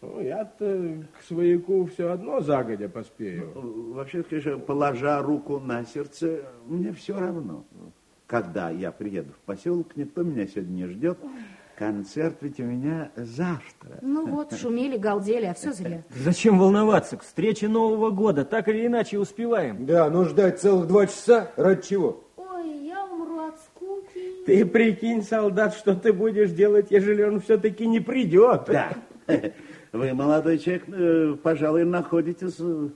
Ну, я-то к свояку все одно загодя поспею. Ну, вообще, конечно, положа руку на сердце, мне все равно. Когда я приеду в поселок, никто меня сегодня не ждет. Концерт ведь у меня завтра. Ну вот, шумели, галдели, а все зря. Зачем волноваться? К встрече Нового года так или иначе успеваем. Да, но ждать целых два часа ради чего? Ой, я умру от скуки. Ты прикинь, солдат, что ты будешь делать, ежели он все-таки не придет. Да. Вы, молодой человек, э, пожалуй, находитесь в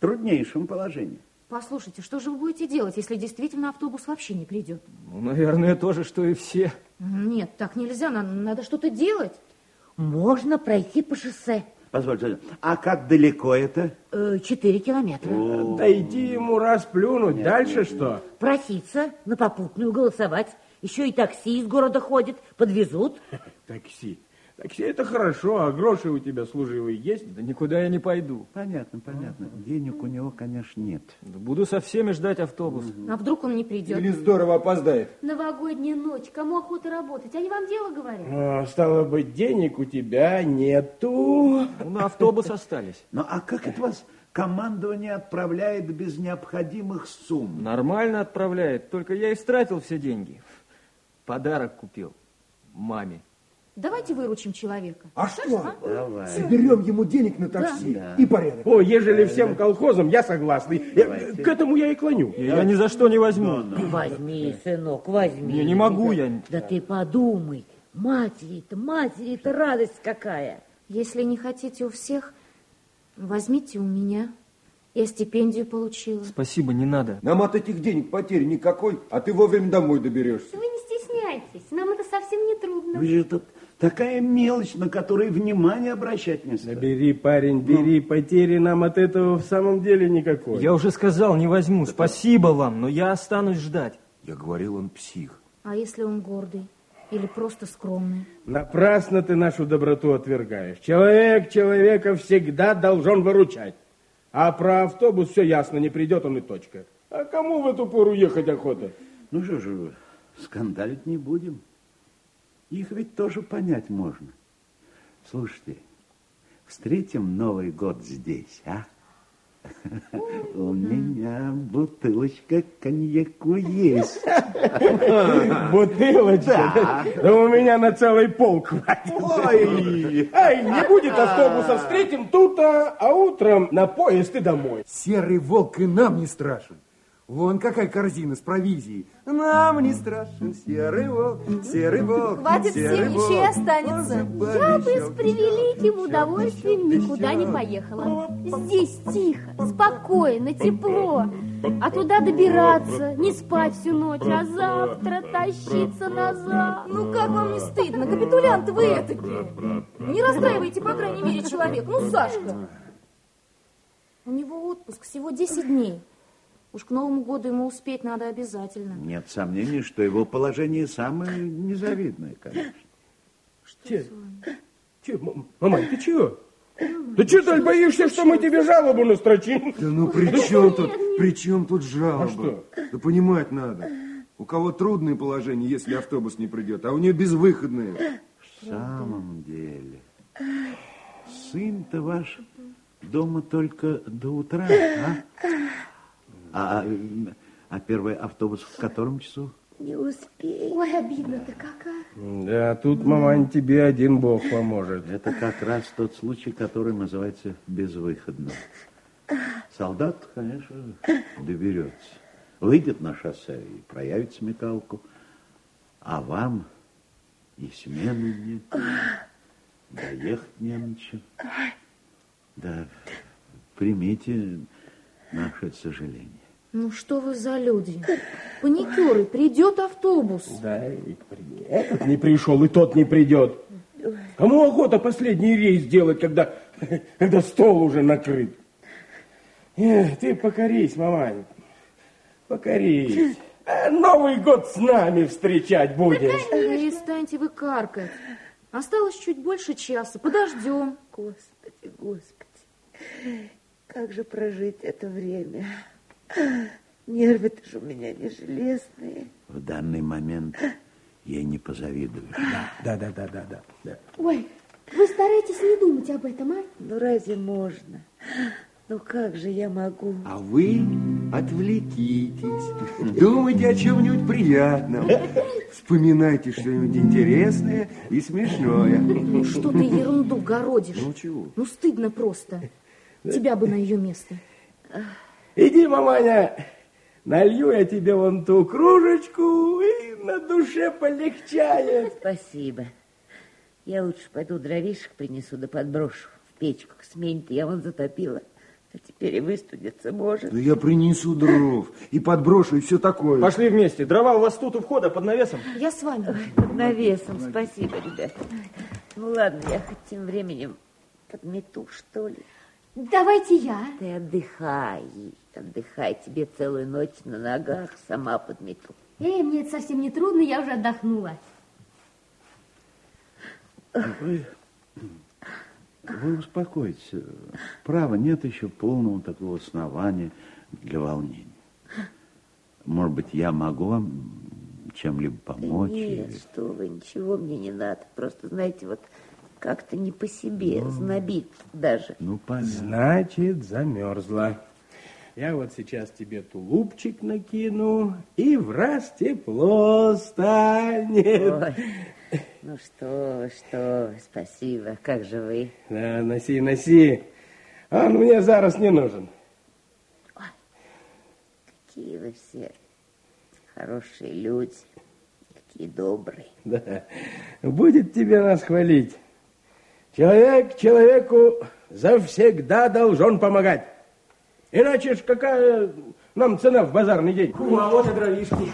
труднейшем положении. Послушайте, что же вы будете делать, если действительно автобус вообще не придет? Ну, наверное, то же, что и все. Нет, так нельзя, надо, надо что-то делать. Можно пройти по шоссе. Позвольте, а как далеко это? Э, Четыре километра. Дойти ему раз плюнуть, дальше что? Проситься на попутную голосовать. Еще и такси из города ходит, подвезут. Такси. Такси это хорошо, а гроши у тебя служивые есть? Да никуда я не пойду. Понятно, понятно. Денег у него, конечно, нет. Да буду со всеми ждать автобус. А вдруг он не придет? Или здорово опоздает. Новогодняя ночь, кому охота работать? Они вам дело говорят. А, стало быть, денег у тебя нету. Ну, на автобус остались. Ну, а как это вас командование отправляет без необходимых сумм? Нормально отправляет, только я истратил все деньги. Подарок купил маме. Давайте выручим человека. А что? Давай. Соберем ему денег на такси Да. и порядок. О, ежели всем колхозам, я согласный. Я- к этому я и клоню. Я ни за что не возьму. Возьми, сынок, возьми. Я не могу, я... Да ты подумай. Матери-то, матери-то радость какая. Если не хотите у всех, возьмите у меня. Я стипендию получила. Спасибо, не надо. Нам от этих денег потери никакой, а ты вовремя домой доберешься. Вы не стесняйтесь, нам это совсем не трудно. Вы же тут такая мелочь, на которой внимание обращать не Да стоит. бери, парень, бери, потери нам от этого в самом деле никакой. Я уже сказал, не возьму. Спасибо вам, но я останусь ждать. Я говорил, он псих. А если он гордый? Или просто скромный? Напрасно ты нашу доброту отвергаешь. Человек человека всегда должен выручать. А про автобус все ясно, не придет он и точка. А кому в эту пору ехать охота? Ну что же, скандалить не будем. Их ведь тоже понять можно. Слушайте, встретим Новый год здесь, а? У меня бутылочка коньяку есть. Бутылочка? Да у меня на целый полк хватит. Ой! Ай, не будет автобуса, встретим тут, а, а утром на поезд и домой. Серый волк и нам не страшен. Вон какая корзина с провизией. Нам не страшен серый волк, серый волк. Хватит серый всем, волк. еще и останется. Я бы с превеликим удовольствием никуда не поехала. Здесь тихо, спокойно, тепло. А туда добираться, не спать всю ночь, а завтра тащиться назад. Ну как вам не стыдно, капитулянты вы этакие? Не расстраивайте, по крайней мере, человек. Ну, Сашка. У него отпуск всего 10 дней. Уж к Новому году ему успеть надо обязательно. Нет сомнений, что его положение самое незавидное, конечно. Че? Че, м- мамань, ты чего? Ты что, Даль, боишься, что мы тебе жалобу настрочим? Да ну при чем тут, при чем тут жалоба? А что? Да понимать надо. У кого трудное положение, если автобус не придет, а у нее безвыходное. В самом деле, сын-то ваш дома только до утра, а? А, м, а первый автобус в котором часу? Не успею. Ой, обидно-то какая. Да, тут, мамань, тебе один бог поможет. Это как раз тот случай, который называется безвыходным. Солдат, конечно, доберется. Выйдет на шоссе и проявит смекалку. А вам и смены нет, доехать не на чем. Да, примите наше сожаление. Ну что вы за люди? Паникеры, придет автобус. Да, и этот не пришел, и тот не придет. Кому охота последний рейс делать, когда, когда стол уже накрыт? Эх, ты покорись, мамань, покорись. Новый год с нами встречать будешь. Перестаньте вы каркать. Осталось чуть больше часа. Подождем. Господи, господи, как же прожить это время? Нервы-то же у меня не железные. В данный момент ей не позавидуешь. Да, да, да, да, да. да. Ой, Вы стараетесь не думать об этом, а? Ну, разве можно? Ну, как же я могу? А вы отвлекитесь. Думайте о чем-нибудь приятном. Вспоминайте что-нибудь интересное и смешное. Ну, что ты ерунду городишь? Ну, чего? Ну, стыдно просто. Тебя бы на ее место. Иди, маманя, налью я тебе вон ту кружечку, и на душе полегчает. Спасибо. Я лучше пойду дровишек принесу да подброшу в печку. Смень-то я вон затопила. А теперь и выстудиться может. Да я принесу дров и подброшу, и все такое. Пошли вместе. Дрова у вас тут у входа под навесом. Я с вами. Под навесом. Спасибо, ребята. Ну, ладно, я хоть тем временем подмету, что ли. Давайте я. Ты отдыхай, отдыхай. Тебе целую ночь на ногах сама подмету. Эй, мне это совсем не трудно, я уже отдохнула. Вы, вы успокойтесь. Право, нет еще полного такого основания для волнения. Может быть, я могу вам чем-либо помочь? Нет, или- что вы, ничего мне не надо. Просто, знаете, вот как-то не по себе, знобит даже. Ну, понятно. Значит, замерзла. Я вот сейчас тебе тулупчик накину, и в раз тепло станет. Ой, ну что что спасибо. Как же вы? Да, носи, носи. Он мне зараз не нужен. Какие вы все хорошие люди, какие добрые. Да. Будет тебе нас хвалить. Человек человеку завсегда должен помогать. Иначе ж какая нам цена в базарный день? А вот и дровишки.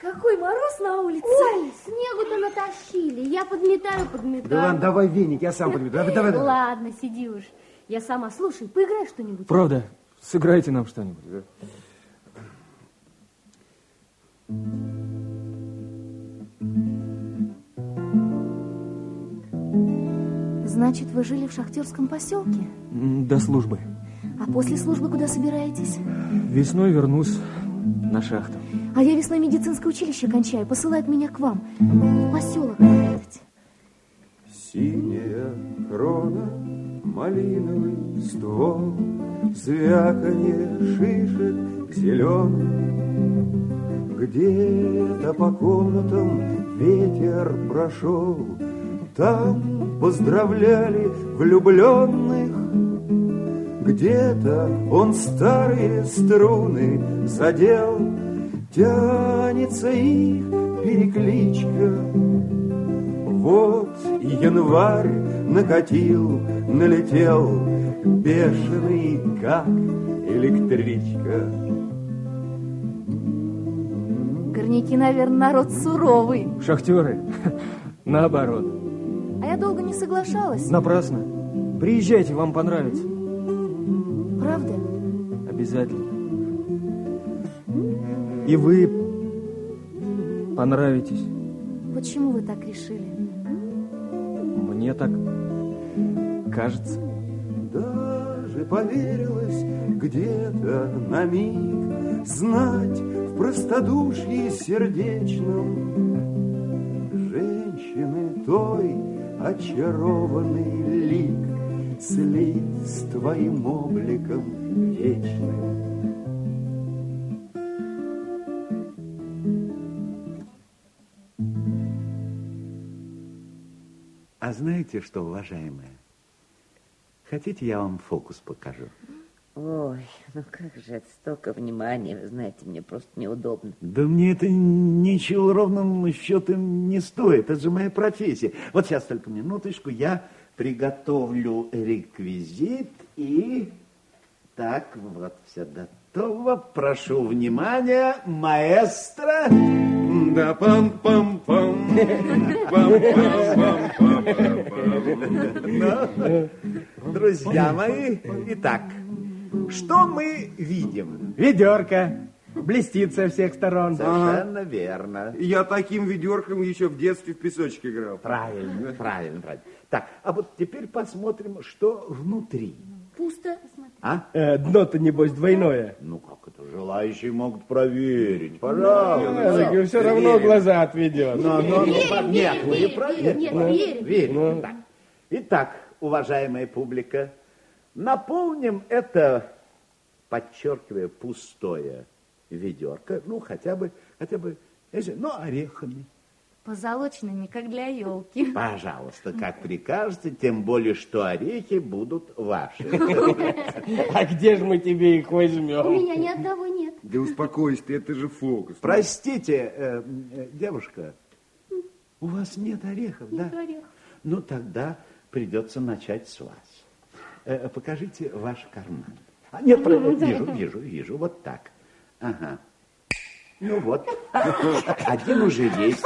Какой мороз на улице. Ой, снегу-то натащили. Я подметаю, подметаю. Да ладно, давай веник, я сам подмету. Давай, давай, давай. Ладно, сиди уж. Я сама. Слушай, поиграй что-нибудь. Правда, сыграйте нам что-нибудь. да? Значит, вы жили в шахтерском поселке? До службы. А после службы куда собираетесь? Весной вернусь на шахту. А я весной медицинское училище кончаю. Посылают меня к вам. В поселок работать. Синяя крона, малиновый ствол, Звяканье шишек зеленых. Где-то по комнатам ветер прошел, Там поздравляли влюбленных. Где-то он старые струны задел, Тянется их перекличка. Вот январь накатил, налетел, Бешеный, как электричка. Горняки, наверное, народ суровый. Шахтеры, наоборот. А я долго не соглашалась. Напрасно. Приезжайте, вам понравится. Правда? Обязательно. И вы понравитесь. Почему вы так решили? Мне так кажется. Даже поверилось где-то на миг Знать в простодушии сердечном Женщины той очарованный лик Слит с твоим обликом вечным А знаете что, уважаемая? Хотите, я вам фокус покажу? Ой, ну как же это столько внимания, вы знаете, мне просто неудобно. Да мне это ничего ровным счетом не стоит. Это же моя профессия. Вот сейчас только минуточку, я приготовлю реквизит и... Так, вот все готово. Прошу внимания, маэстро. Да пам-пам-пам, пам-пам-пам-пам-пам. Ну, друзья мои, итак, что мы видим? Ведерко. Блестит со всех сторон. Совершенно верно. Я таким ведерком еще в детстве в песочек играл. Правильно, правильно, правильно. Так, а вот теперь посмотрим, что внутри. Пусто. Посмотри. А? Э, Дно-то, небось, двойное. Ну, как это? Желающие могут проверить. Пожалуйста. Так все равно Верим. глаза отведет. Но, но, Верим, нет, верим, вы верим, проверьте. нет, верим. Верим. Так. Итак, уважаемая публика, наполним это, подчеркивая, пустое ведерко, ну, хотя бы, хотя бы, ну, орехами. Позолоченными, как для елки. Пожалуйста, как прикажете, тем более, что орехи будут ваши. А где же мы тебе их У возьмем? меня ни одного нет. Да успокойся ты, это же фокус. Простите, э, э, девушка, у вас нет орехов, да? Нет орехов. Ну, тогда придется начать с вас. Э, покажите ваш карман. А, нет, про- вижу, вижу, вижу, вот так. Ага. Ну вот, один уже есть,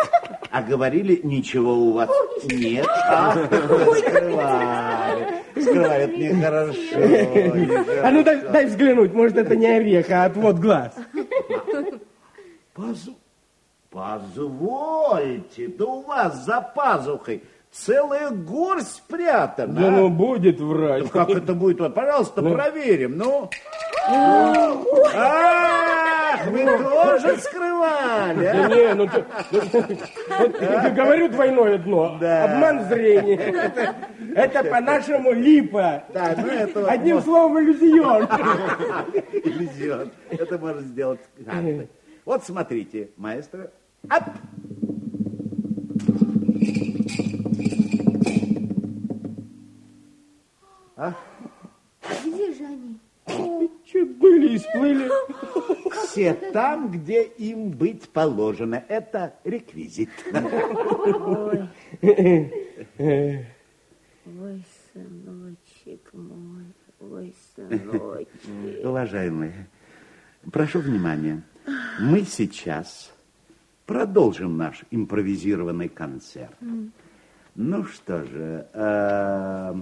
а говорили, ничего у вас нет. А, скрывали, скрывают нехорошо. А ну дай, дай взглянуть, может это не орех, а отвод глаз. Позу- Позвольте, да у вас за пазухой целая горсть спрятана. Да ну будет врать. Ну, как это будет? Пожалуйста, проверим. Ну. Ах, вы тоже скрывали, Да а? не, ну ты, я говорю двойное дно, Да. обман зрения. Это, по-нашему липа. Да, ну это Одним словом иллюзион. иллюзион. Это можно сделать. Вот смотрите, маэстро. Ап! Где же они? Че были и сплыли. Все там, где им быть положено. Это реквизит. Ой, сыночек мой, ой, сыночек. Уважаемые, прошу внимания. Мы сейчас продолжим наш импровизированный концерт. Ну что же, э,